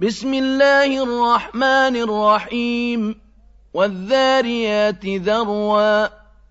بسم الله الرحمن الرحيم والذاريات ذروا